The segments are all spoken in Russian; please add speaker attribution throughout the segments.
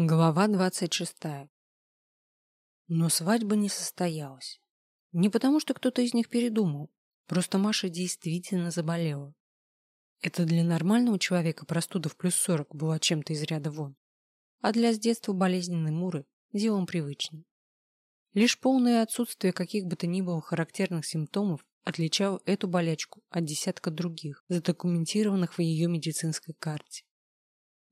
Speaker 1: Глава двадцать шестая. Но свадьба не состоялась. Не потому, что кто-то из них передумал. Просто Маша действительно заболела. Это для нормального человека простуда в плюс сорок была чем-то из ряда вон. А для с детства болезненной Муры делом привычным. Лишь полное отсутствие каких бы то ни было характерных симптомов отличало эту болячку от десятка других, задокументированных в ее медицинской карте.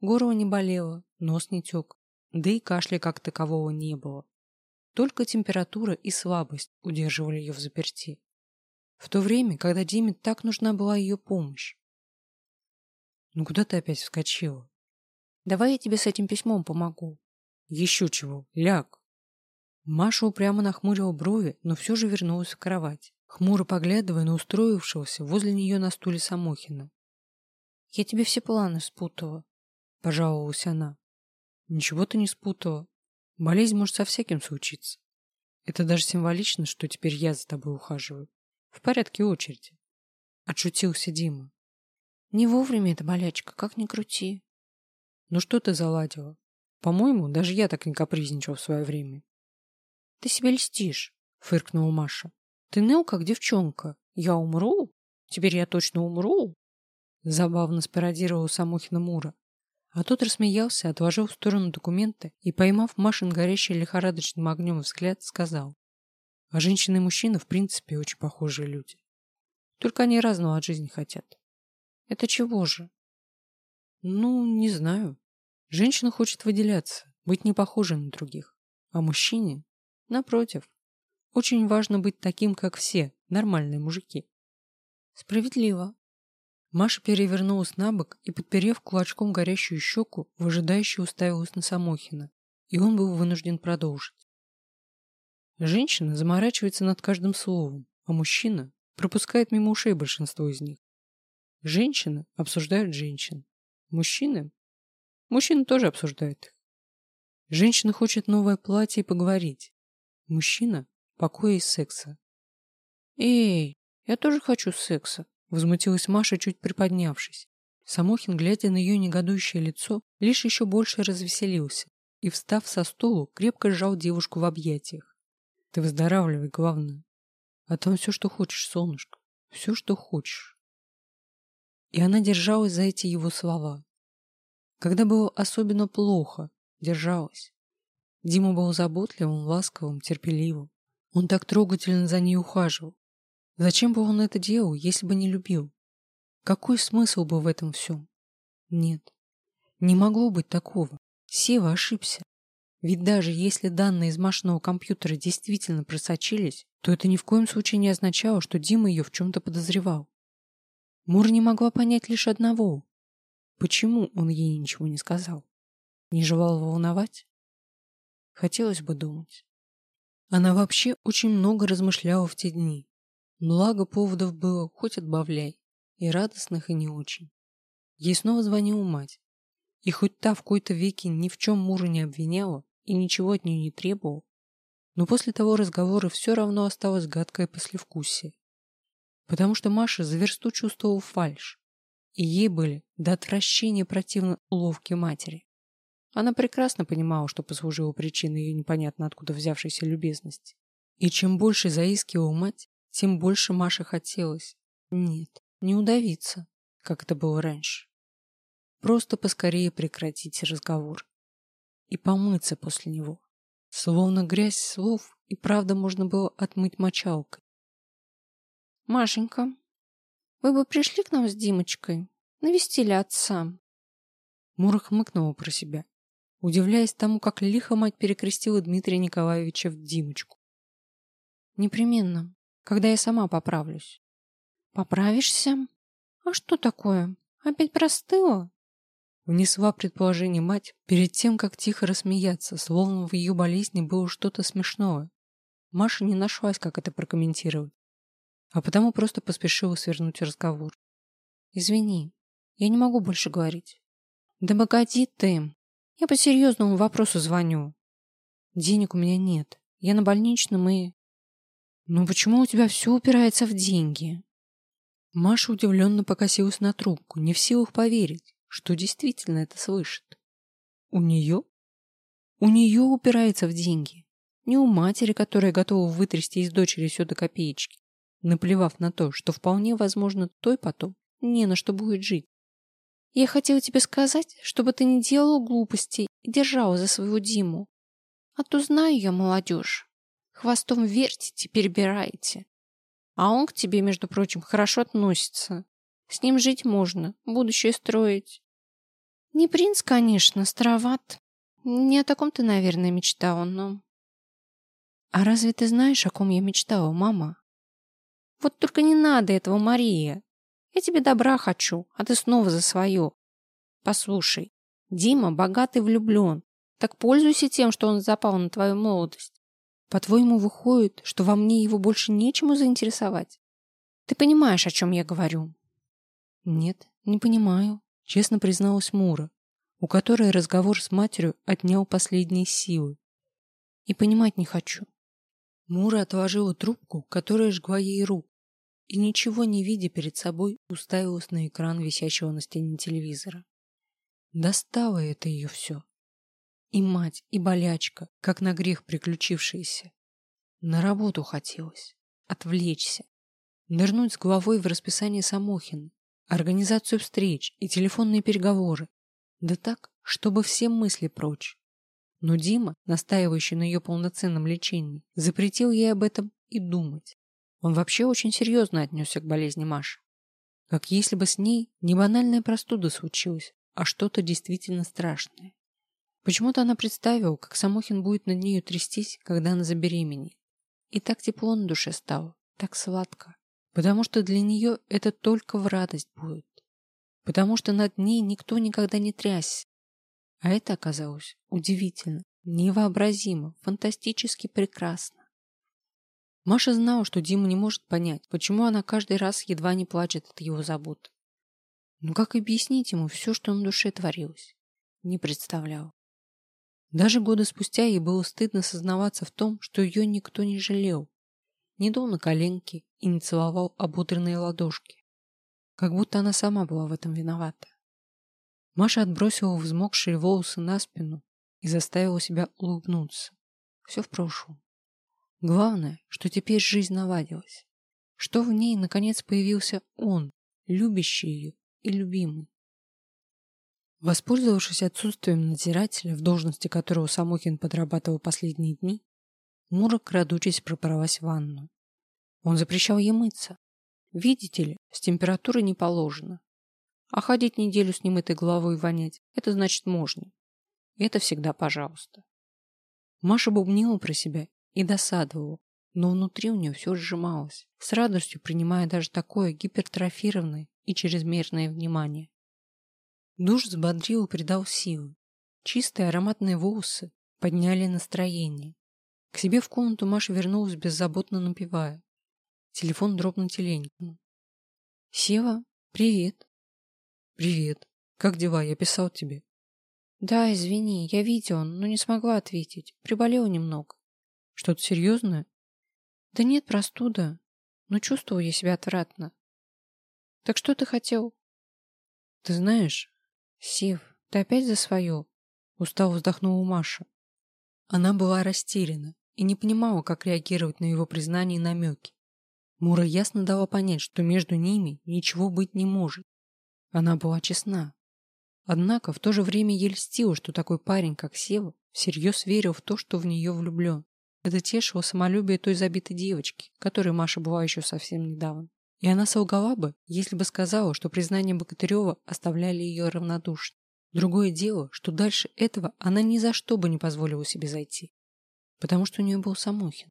Speaker 1: Горло не болело, нос не тек, да и кашля как такового не было. Только температура и слабость удерживали ее в заперти. В то время, когда Диме так нужна была ее помощь. «Ну куда ты опять вскочила?» «Давай я тебе с этим письмом помогу». «Еще чего, ляг!» Маша упрямо нахмурила брови, но все же вернулась в кровать, хмуро поглядывая на устроившегося возле нее на стуле Самохина. «Я тебе все планы спутала», — пожаловалась она. «Ничего ты не спутала. Болезнь может со всяким случиться. Это даже символично, что теперь я за тобой ухаживаю. В порядке очереди». Отшутился Дима. «Не вовремя эта болячка, как ни крути». «Ну что ты заладила? По-моему, даже я так не капризничал в свое время». «Ты себе льстишь», — фыркнула Маша. «Ты ныл, как девчонка. Я умру? Теперь я точно умру?» Забавно спародировал Самохина Мура. А тот рассмеялся, отложил в сторону документы и, поймав Машин горящий лихорадочным огнем взгляд, сказал. А женщина и мужчина, в принципе, очень похожие люди. Только они разного от жизни хотят. Это чего же? Ну, не знаю. Женщина хочет выделяться, быть не похожей на других. А мужчине, напротив, очень важно быть таким, как все, нормальные мужики. Справедливо, Маша перевернулась на бок и, подперев кулачком горящую щеку, выжидающе уставилась на Самохина, и он был вынужден продолжить. Женщина заморачивается над каждым словом, а мужчина пропускает мимо ушей большинство из них. Женщины обсуждают женщин. Мужчины? Мужчины тоже обсуждают их. Женщина хочет новое платье и поговорить. Мужчина – покоя и секса. Эй, я тоже хочу секса. Возмутилась Маша, чуть приподнявшись. Самохин, глядя на ее негодующее лицо, лишь еще больше развеселился и, встав со стулу, крепко сжал девушку в объятиях. Ты выздоравливай, главное. А там все, что хочешь, солнышко. Все, что хочешь. И она держалась за эти его слова. Когда было особенно плохо, держалась. Дима был заботливым, ласковым, терпеливым. Он так трогательно за ней ухаживал, Зачем бы он это делал, если бы не любил? Какой смысл был в этом всем? Нет, не могло быть такого. Сева ошибся. Ведь даже если данные из машинного компьютера действительно просочились, то это ни в коем случае не означало, что Дима ее в чем-то подозревал. Мур не могла понять лишь одного. Почему он ей ничего не сказал? Не желал волновать? Хотелось бы думать. Она вообще очень много размышляла в те дни. Благо поводов было, хоть отбавляй, и радостных, и не очень. Ей снова звонила мать. И хоть та в какой-то веке ни в чем мужа не обвиняла и ничего от нее не требовала, но после того разговора все равно осталось гадкое послевкусие. Потому что Маша за версту чувствовала фальшь, и ей были до отвращения противны уловки матери. Она прекрасно понимала, что послужило причиной ее непонятно откуда взявшейся любезности. И чем больше заискивала мать, тем больше Маше хотелось. Нет, не удавиться, как это было раньше. Просто поскорее прекратить разговор. И помыться после него. Словно грязь слов и правда можно было отмыть мочалкой. «Машенька, вы бы пришли к нам с Димочкой, навестили отца?» Мура хмыкнула про себя, удивляясь тому, как лихо мать перекрестила Дмитрия Николаевича в Димочку. «Непременно когда я сама поправлюсь. Поправишься? А что такое? Опять простыла? Внесла предположение мать перед тем, как тихо рассмеяться, словно в ее болезни было что-то смешное. Маша не нашлась, как это прокомментировать, а потому просто поспешила свернуть разговор. «Извини, я не могу больше говорить». «Да погоди ты, я по серьезному вопросу звоню. Денег у меня нет, я на больничном и...» «Ну почему у тебя все упирается в деньги?» Маша удивленно покосилась на трубку, не в силах поверить, что действительно это слышит. «У нее? У нее упирается в деньги. Не у матери, которая готова вытрясти из дочери все до копеечки, наплевав на то, что вполне возможно той потом не на что будет жить. Я хотела тебе сказать, чтобы ты не делал глупостей и держала за своего Диму. А то знаю я молодежь. Хвостом вертите, перебираете. А он к тебе, между прочим, хорошо относится. С ним жить можно, будущее строить. Не принц, конечно, староват. Не о таком ты, наверное, мечтала, но... А разве ты знаешь, о ком я мечтала, мама? Вот только не надо этого, Мария. Я тебе добра хочу, а ты снова за свое. Послушай, Дима богатый влюблен. Так пользуйся тем, что он запал на твою молодость. По-твоему, выходит, что во мне его больше нечему заинтересовать? Ты понимаешь, о чем я говорю? Нет, не понимаю, честно призналась Мура, у которой разговор с матерью отнял последние силы. И понимать не хочу. Мура отложила трубку, которая жгла ей руку, и ничего не видя перед собой, уставилась на экран висящего на стене телевизора. Достало это ее все. И мать, и болячка, как на грех приключившиеся. На работу хотелось. Отвлечься. Нырнуть с головой в расписание Самохина, организацию встреч и телефонные переговоры. Да так, чтобы все мысли прочь. Но Дима, настаивающий на ее полноценном лечении, запретил ей об этом и думать. Он вообще очень серьезно отнесся к болезни Маши. Как если бы с ней не банальная простуда случилась, а что-то действительно страшное. Почему-то она представила, как Самохин будет над нею трястись, когда она забеременеет. И так тепло на душе стало, так сладко. Потому что для нее это только в радость будет. Потому что над ней никто никогда не трясся. А это оказалось удивительно, невообразимо, фантастически прекрасно. Маша знала, что Дима не может понять, почему она каждый раз едва не плачет от его забот. Но как объяснить ему все, что на душе творилось? Не представлял. Даже годы спустя ей было стыдно сознаваться в том, что ее никто не жалел. Не дул на коленки и не целовал обутренные ладошки. Как будто она сама была в этом виновата. Маша отбросила взмокшие волосы на спину и заставила себя улыбнуться. Все в прошлом. Главное, что теперь жизнь наладилась. Что в ней, наконец, появился он, любящий ее и любимый. Воспользовавшись отсутствием надзирателя, в должности которого Самохин подрабатывал последние дни, Мура, крадучись, пропоролась в ванну. Он запрещал ей мыться. Видите ли, с температурой не положено. А ходить неделю с ним этой головой вонять, это значит можно. И это всегда пожалуйста. Маша бубнила про себя и досадовала, но внутри у нее все сжималось, с радостью принимая даже такое гипертрофированное и чрезмерное внимание. Душ взбодрил и придал силы. Чистые ароматные волосы подняли настроение. К себе в комнату Маша вернулась беззаботно напевая. Телефон дробно теленькнул. «Сева, привет». «Привет. Как дела? Я писал тебе». «Да, извини, я видел, но не смогла ответить. Приболела немного». «Что-то серьезное?» «Да нет, простуда. Но чувствовал я себя отвратно». «Так что ты хотел?» «Ты знаешь, «Сев, ты опять за свое?» — устало вздохнула Маша. Она была растеряна и не понимала, как реагировать на его признание и намеки. Мура ясно дала понять, что между ними ничего быть не может. Она была честна. Однако в то же время ей льстило, что такой парень, как Сева, всерьез верил в то, что в нее влюблен. Это тешило самолюбие той забитой девочки, которой Маша была еще совсем недавно. И она солгала бы, если бы сказала, что признания Богатырева оставляли ее равнодушной. Другое дело, что дальше этого она ни за что бы не позволила себе зайти. Потому что у нее был Самохин.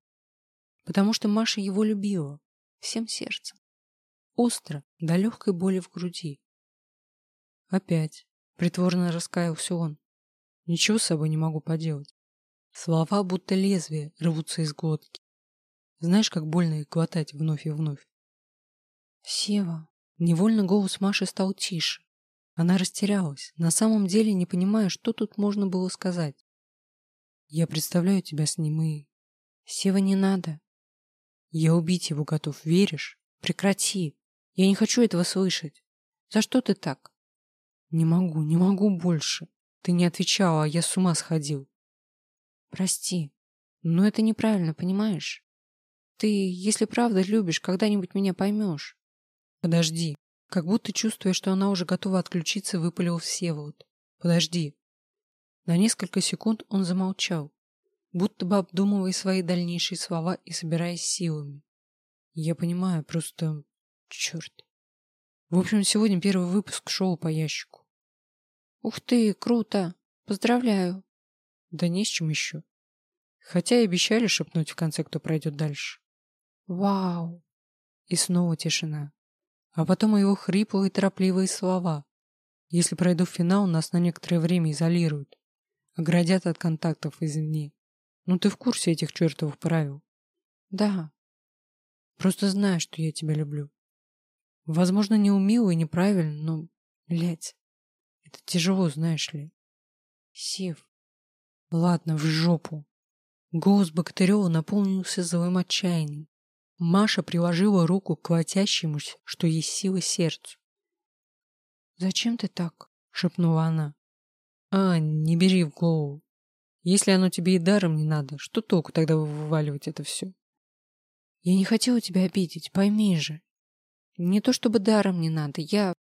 Speaker 1: Потому что Маша его любила. Всем сердцем. Остро, до легкой боли в груди. Опять. Притворно раскаялся он. Ничего с собой не могу поделать. Слова, будто лезвие, рвутся из глотки. Знаешь, как больно их глотать вновь и вновь? Сева. Невольно голос Маши стал тише. Она растерялась, на самом деле не понимая, что тут можно было сказать. Я представляю тебя с ним и... Сева, не надо. Я убить его готов, веришь? Прекрати. Я не хочу этого слышать. За что ты так? Не могу, не могу больше. Ты не отвечала, а я с ума сходил. Прости, но это неправильно, понимаешь? Ты, если правда любишь, когда-нибудь меня поймешь. Подожди. Как будто чувствуя, что она уже готова отключиться, выпалил Всеволод. Подожди. На несколько секунд он замолчал, будто бы обдумывая свои дальнейшие слова и собираясь силами. Я понимаю, просто... Черт. В общем, сегодня первый выпуск шоу по ящику. Ух ты, круто! Поздравляю. Да не с чем еще. Хотя и обещали шепнуть в конце, кто пройдет дальше. Вау! И снова тишина. А потом его хриплые торопливые слова. Если пройду в финал, нас на некоторое время изолируют. Оградят от контактов извне. Ну ты в курсе этих чертовых правил? Да. Просто знаю, что я тебя люблю. Возможно, неумело и неправильно, но, блядь, это тяжело, знаешь ли. Сев. Ладно, в жопу. Голос Богатырева наполнился злым отчаянием. Маша приложила руку к колотящемуся, что есть силы сердцу. «Зачем ты так?» — шепнула она. «А, не бери в голову. Если оно тебе и даром не надо, что толку тогда вываливать это все?» «Я не хотела тебя обидеть, пойми же. Не то чтобы даром не надо, я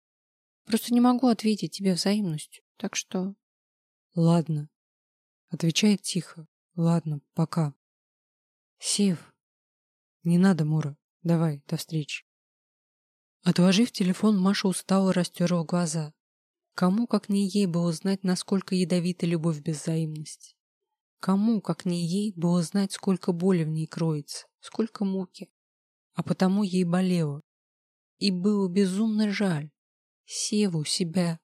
Speaker 1: просто не могу ответить тебе взаимностью, так что...» «Ладно». Отвечает тихо. «Ладно, пока». «Сев, не надо, Мура. Давай, до встречи. Отложив телефон, Маша устало растерла глаза. Кому, как не ей, было знать, насколько ядовита любовь без взаимности? Кому, как не ей, было знать, сколько боли в ней кроется, сколько муки? А потому ей болело. И было безумно жаль. Севу, себя,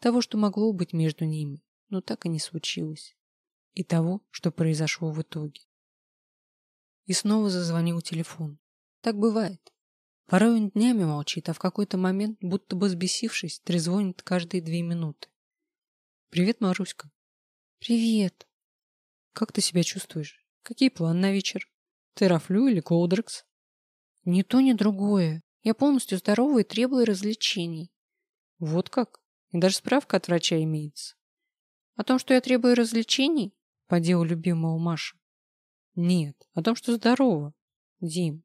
Speaker 1: того, что могло быть между ними, но так и не случилось. И того, что произошло в итоге. И снова зазвонил телефон. Так бывает. Порой он днями молчит, а в какой-то момент, будто бы сбесившись, трезвонит каждые две минуты. «Привет, Маруська». «Привет». «Как ты себя чувствуешь? Какие планы на вечер? Терафлю или Колдрекс?» «Ни то, ни другое. Я полностью здорова и требую развлечений». «Вот как? И даже справка от врача имеется». «О том, что я требую развлечений?» По делу любимого Маши. Нет, о том, что здорово. Дим,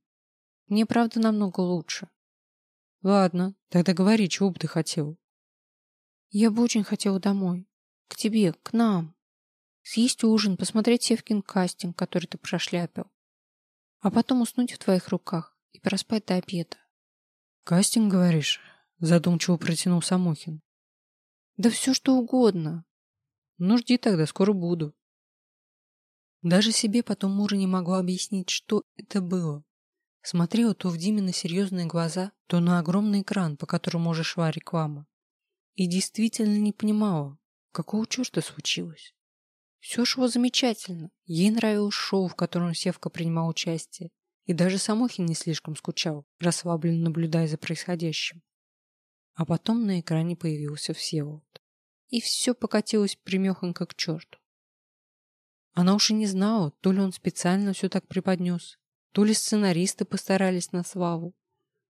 Speaker 1: мне правда намного лучше. Ладно, тогда говори, чего бы ты хотел. Я бы очень хотела домой. К тебе, к нам. Съесть ужин, посмотреть Севкин кастинг, который ты прошляпил. А потом уснуть в твоих руках и проспать до обеда. Кастинг, говоришь? Задумчиво протянул Самохин. Да все что угодно. Ну, жди тогда, скоро буду. Даже себе потом Мура не могла объяснить, что это было. Смотрела то в Димины серьезные глаза, то на огромный экран, по которому уже шла реклама. И действительно не понимала, какого черта случилось. Все шло замечательно. Ей нравилось шоу, в котором Севка принимал участие. И даже Самохин не слишком скучал, расслабленно наблюдая за происходящим. А потом на экране появился Всеволод. И все покатилось примехонько к черту. Она уж и не знала, то ли он специально все так преподнес, то ли сценаристы постарались на славу.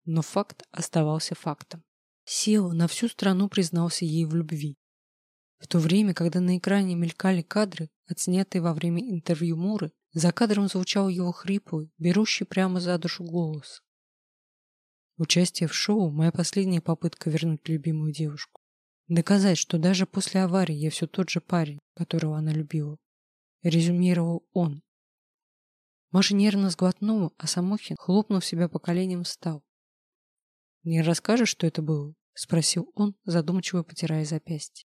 Speaker 1: Но факт оставался фактом. Сева на всю страну признался ей в любви. В то время, когда на экране мелькали кадры, отснятые во время интервью Муры, за кадром звучал его хриплый, берущий прямо за душу голос. Участие в шоу – моя последняя попытка вернуть любимую девушку. Доказать, что даже после аварии я все тот же парень, которого она любила резюмировал он. Маша нервно сглотнула, а Самохин, хлопнув себя по коленям, встал. «Не расскажешь, что это было?» — спросил он, задумчиво потирая запястье.